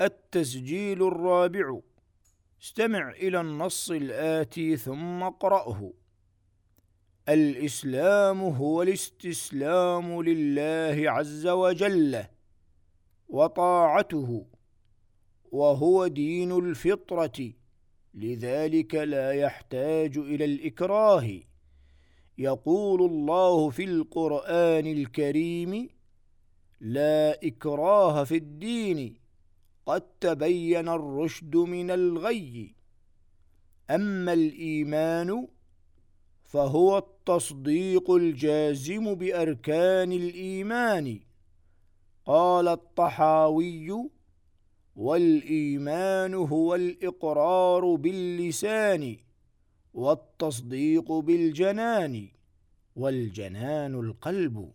التسجيل الرابع. استمع إلى النص الآتي ثم اقرأه. الإسلام هو الاستسلام لله عز وجل وطاعته وهو دين الفطرة. لذلك لا يحتاج إلى الإكراه. يقول الله في القرآن الكريم لا إكراه في الدين قد تبين الرشد من الغي. أما الإيمان فهو التصديق الجازم بأركان الإيمان. قال الطحاوي والإيمان هو الإقرار باللسان والتصديق بالجنان والجنان القلب.